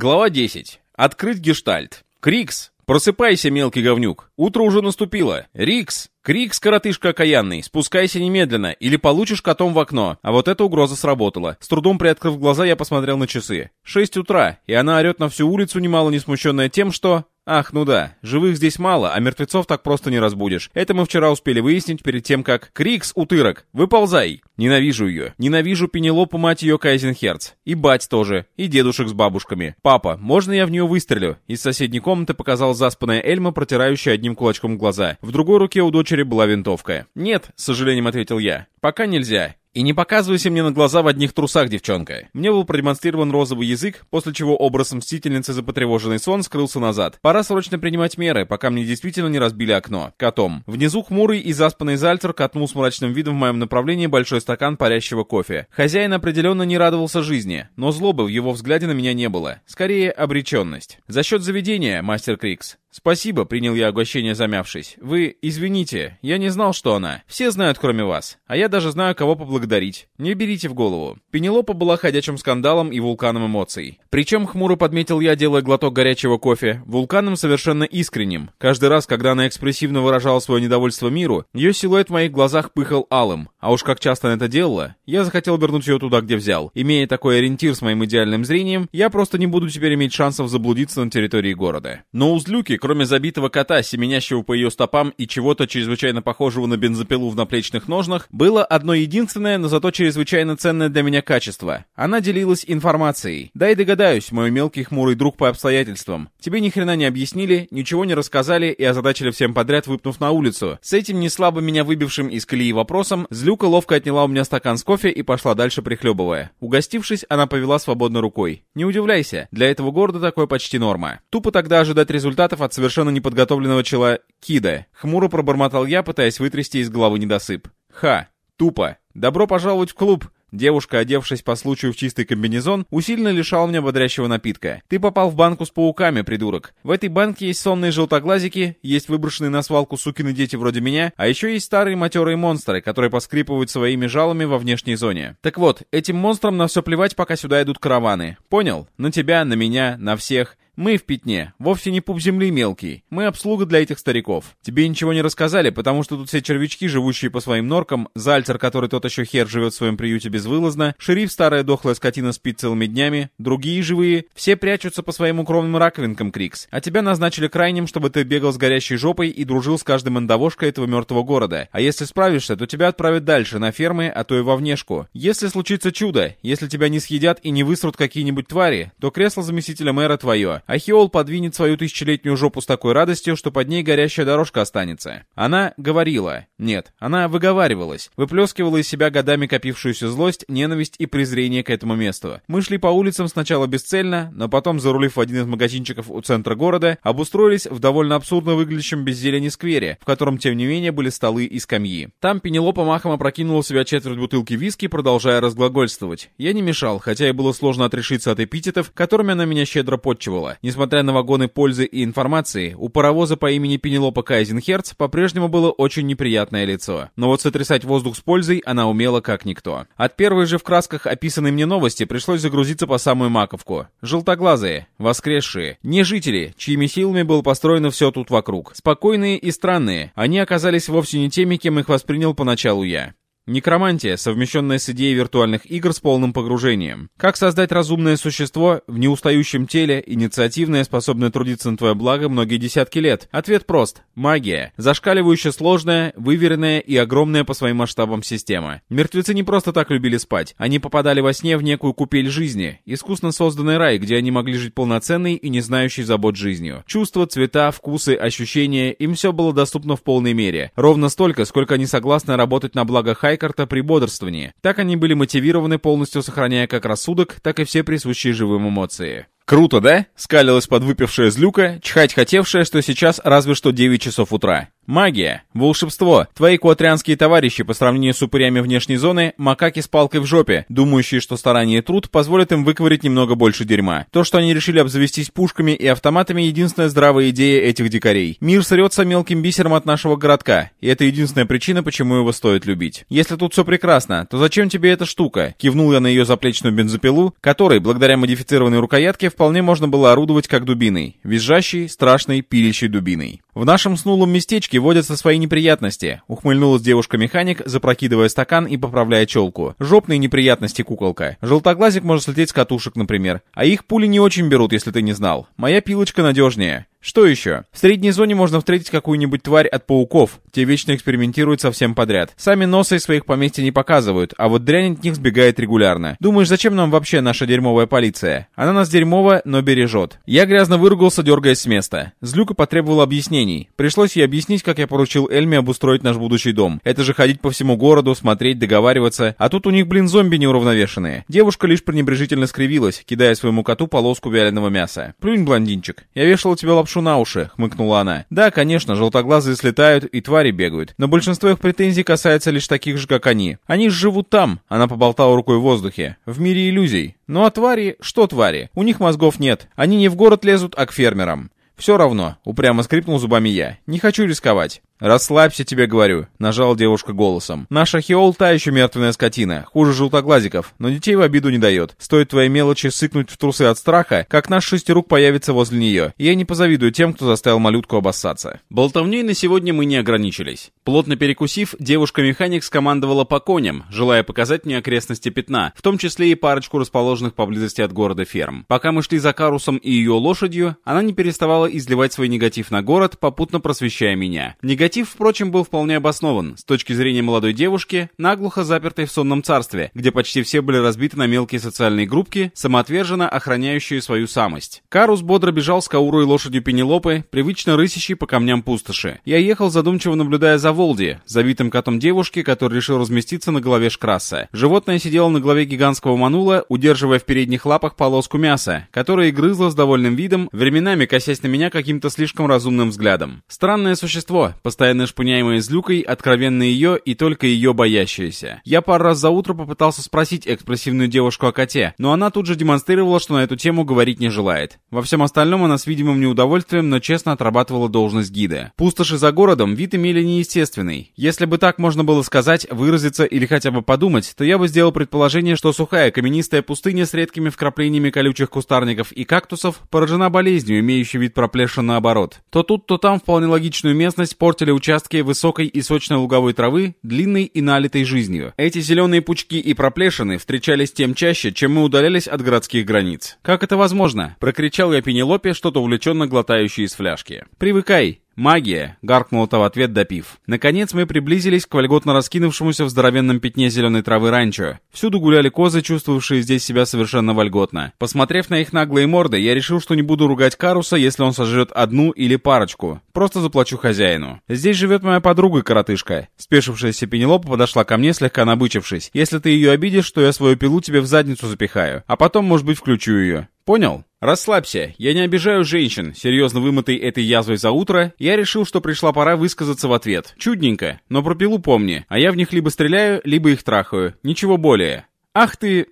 Глава 10. Открыть гештальт. Крикс, просыпайся, мелкий говнюк. Утро уже наступило. Рикс, Крикс, коротышка окаянный, спускайся немедленно, или получишь котом в окно. А вот эта угроза сработала. С трудом приоткрыв глаза, я посмотрел на часы. Шесть утра, и она орет на всю улицу, немало не смущенная тем, что... Ах, ну да, живых здесь мало, а мертвецов так просто не разбудишь. Это мы вчера успели выяснить перед тем, как... Крикс, утырок, выползай! Ненавижу ее. Ненавижу Пенелопу, мать ее Кайзенхерц. И бать тоже. И дедушек с бабушками. Папа, можно я в нее выстрелю? Из соседней комнаты показал заспанная Эльма, протирающая одним кулачком глаза. В другой руке у дочери была винтовка. «Нет», — с сожалением ответил я. «Пока нельзя. И не показывайся мне на глаза в одних трусах, девчонка. Мне был продемонстрирован розовый язык, после чего образ мстительницы за потревоженный сон скрылся назад. Пора срочно принимать меры, пока мне действительно не разбили окно. Котом. Внизу хмурый и заспанный Зальцер катнул с мрачным видом в моем направлении большой стакан парящего кофе. Хозяин определенно не радовался жизни, но злобы в его взгляде на меня не было. Скорее, обреченность. За счет заведения, мастер Крикс. «Спасибо», — принял я угощение, замявшись. «Вы извините, я не знал, что она. Все знают, кроме вас. А я даже знаю, кого поблагодарить. Не берите в голову». Пенелопа была ходячим скандалом и вулканом эмоций. Причем, хмуро подметил я, делая глоток горячего кофе, вулканом совершенно искренним. Каждый раз, когда она экспрессивно выражала свое недовольство миру, ее силуэт в моих глазах пыхал алым. А уж как часто она это делала, я захотел вернуть ее туда, где взял. Имея такой ориентир с моим идеальным зрением, я просто не буду теперь иметь шансов заблудиться на территории города. Но у Злюки кроме забитого кота, семенящего по ее стопам и чего-то чрезвычайно похожего на бензопилу в наплечных ножнах, было одно единственное, но зато чрезвычайно ценное для меня качество. Она делилась информацией. Да и догадаюсь, мой мелкий хмурый друг по обстоятельствам. Тебе ни хрена не объяснили, ничего не рассказали и озадачили всем подряд, выпнув на улицу. С этим не слабо меня выбившим из колеи вопросом, Злюка ловко отняла у меня стакан с кофе и пошла дальше прихлебывая. Угостившись, она повела свободной рукой. Не удивляйся, для этого города такое почти норма. Тупо тогда ожидать результатов от совершенно неподготовленного чела Кида. Хмуро пробормотал я, пытаясь вытрясти из головы недосып. Ха, тупо. Добро пожаловать в клуб. Девушка, одевшись по случаю в чистый комбинезон, усиленно лишала меня бодрящего напитка. «Ты попал в банку с пауками, придурок. В этой банке есть сонные желтоглазики, есть выброшенные на свалку сукины дети вроде меня, а еще есть старые матерые монстры, которые поскрипывают своими жалами во внешней зоне. Так вот, этим монстрам на все плевать, пока сюда идут караваны. Понял? На тебя, на меня, на всех». Мы в пятне. Вовсе не пуп земли мелкий. Мы обслуга для этих стариков. Тебе ничего не рассказали, потому что тут все червячки, живущие по своим норкам, Зальцер, который тот еще хер живет в своем приюте безвылазно, шериф, старая дохлая скотина спит целыми днями, другие живые, все прячутся по своим укромным раковинкам, Крикс. А тебя назначили крайним, чтобы ты бегал с горящей жопой и дружил с каждым эндовошкой этого мертвого города. А если справишься, то тебя отправят дальше, на фермы, а то и во внешку. Если случится чудо, если тебя не съедят и не высрут какие-нибудь твари, то кресло заместителя мэра твое. Ахиол подвинет свою тысячелетнюю жопу с такой радостью, что под ней горящая дорожка останется. Она говорила. Нет, она выговаривалась. Выплескивала из себя годами копившуюся злость, ненависть и презрение к этому месту. Мы шли по улицам сначала бесцельно, но потом, зарулив в один из магазинчиков у центра города, обустроились в довольно абсурдно выглядящем без зелени сквере, в котором, тем не менее, были столы и скамьи. Там Пенелопа махом опрокинула в себя четверть бутылки виски, продолжая разглагольствовать. Я не мешал, хотя и было сложно отрешиться от эпитетов, которыми она меня щедро подчивала. Несмотря на вагоны пользы и информации, у паровоза по имени Пенелопа Кайзенхерц по-прежнему было очень неприятное лицо. Но вот сотрясать воздух с пользой она умела как никто. От первой же в красках описанной мне новости пришлось загрузиться по самую маковку. Желтоглазые, воскресшие, не жители, чьими силами было построено все тут вокруг. Спокойные и странные, они оказались вовсе не теми, кем их воспринял поначалу я. Некромантия, совмещенная с идеей виртуальных игр с полным погружением. Как создать разумное существо в неустающем теле, инициативное, способное трудиться на твое благо многие десятки лет? Ответ прост. Магия. Зашкаливающая сложная, выверенная и огромная по своим масштабам система. Мертвецы не просто так любили спать. Они попадали во сне в некую купель жизни. Искусно созданный рай, где они могли жить полноценной и не знающей забот жизнью. Чувства, цвета, вкусы, ощущения, им все было доступно в полной мере. Ровно столько, сколько они согласны работать на благо Хай Райкарта при бодрствовании. Так они были мотивированы, полностью сохраняя как рассудок, так и все присущие живым эмоции. «Круто, да?» — скалилась подвыпившая злюка, чхать хотевшая, что сейчас разве что 9 часов утра. Магия. Волшебство. Твои куатрианские товарищи по сравнению с упырями внешней зоны – макаки с палкой в жопе, думающие, что старание и труд позволят им выковырить немного больше дерьма. То, что они решили обзавестись пушками и автоматами – единственная здравая идея этих дикарей. Мир срется мелким бисером от нашего городка, и это единственная причина, почему его стоит любить. Если тут все прекрасно, то зачем тебе эта штука? Кивнул я на ее заплечную бензопилу, которой, благодаря модифицированной рукоятке, вполне можно было орудовать как дубиной. Визжащей, страшной, пилящей дубиной. В нашем снулом местечке водятся свои неприятности, ухмыльнулась девушка-механик, запрокидывая стакан и поправляя челку. Жопные неприятности, куколка. Желтоглазик может слететь с катушек, например. А их пули не очень берут, если ты не знал. Моя пилочка надежнее. Что еще? В средней зоне можно встретить какую-нибудь тварь от пауков. Те вечно экспериментируют совсем подряд. Сами носа из своих поместья не показывают, а вот дрянь от них сбегает регулярно. Думаешь, зачем нам вообще наша дерьмовая полиция? Она нас дерьмово, но бережет. Я грязно выругался, дергаясь с места. Злюка потребовала объяснений. Пришлось ей объяснить, как я поручил Эльме обустроить наш будущий дом. Это же ходить по всему городу, смотреть, договариваться. А тут у них, блин, зомби неуравновешенные. Девушка лишь пренебрежительно скривилась, кидая своему коту полоску вяленого мяса. Плюнь, блондинчик. Я вешала тебе лапшу лапшу на уши», — хмыкнула она. «Да, конечно, желтоглазые слетают и твари бегают, но большинство их претензий касается лишь таких же, как они. Они живут там», — она поболтала рукой в воздухе, — «в мире иллюзий. Ну а твари, что твари? У них мозгов нет. Они не в город лезут, а к фермерам. «Все равно», — упрямо скрипнул зубами я. «Не хочу рисковать». «Расслабься, тебе говорю», — нажала девушка голосом. «Наша Хеол та еще мертвенная скотина, хуже желтоглазиков, но детей в обиду не дает. Стоит твоей мелочи сыкнуть в трусы от страха, как наш шестерук появится возле нее. Я не позавидую тем, кто заставил малютку обоссаться». Болтовней на сегодня мы не ограничились. Плотно перекусив, девушка-механик скомандовала по коням, желая показать мне окрестности пятна, в том числе и парочку расположенных поблизости от города ферм. Пока мы шли за Карусом и ее лошадью, она не переставала изливать свой негатив на город, попутно просвещая меня. Впрочем, был вполне обоснован, с точки зрения молодой девушки, наглухо запертой в сонном царстве, где почти все были разбиты на мелкие социальные группки, самоотверженно охраняющие свою самость. Карус бодро бежал с каурой лошадью Пенелопы, привычно рысящей по камням пустоши. Я ехал задумчиво наблюдая за Волди, завитым котом девушки, который решил разместиться на голове Шкраса. Животное сидело на голове гигантского манула, удерживая в передних лапах полоску мяса, которая и грызла с довольным видом, временами косясь на меня каким-то слишком разумным взглядом. Странное существо, шпыняемое злюкой, откровенно ее и только ее боящееся. Я пару раз за утро попытался спросить экспрессивную девушку о коте, но она тут же демонстрировала, что на эту тему говорить не желает. Во всем остальном она с видимым неудовольствием, но честно отрабатывала должность гида. Пустоши за городом вид имели неестественный. Если бы так можно было сказать, выразиться или хотя бы подумать, то я бы сделал предположение, что сухая каменистая пустыня с редкими вкраплениями колючих кустарников и кактусов поражена болезнью, имеющей вид проплешин наоборот. То тут, то там вполне логичную местность портили участки высокой и сочной луговой травы, длинной и налитой жизнью. Эти зеленые пучки и проплешины встречались тем чаще, чем мы удалялись от городских границ. «Как это возможно?» — прокричал я Пенелопе, что-то увлеченно глотающей из фляжки. «Привыкай, «Магия!» — гаркнул то в ответ, допив. Наконец мы приблизились к вольготно раскинувшемуся в здоровенном пятне зеленой травы ранчо. Всюду гуляли козы, чувствовавшие здесь себя совершенно вольготно. Посмотрев на их наглые морды, я решил, что не буду ругать Каруса, если он сожрет одну или парочку. Просто заплачу хозяину. «Здесь живет моя подруга, коротышка». Спешившаяся Пенелопа подошла ко мне, слегка набычившись. «Если ты ее обидишь, то я свою пилу тебе в задницу запихаю. А потом, может быть, включу ее. Понял?» «Расслабься, я не обижаю женщин», серьезно вымытый этой язвой за утро, я решил, что пришла пора высказаться в ответ. Чудненько, но про пилу помни, а я в них либо стреляю, либо их трахаю. Ничего более. «Ах ты...»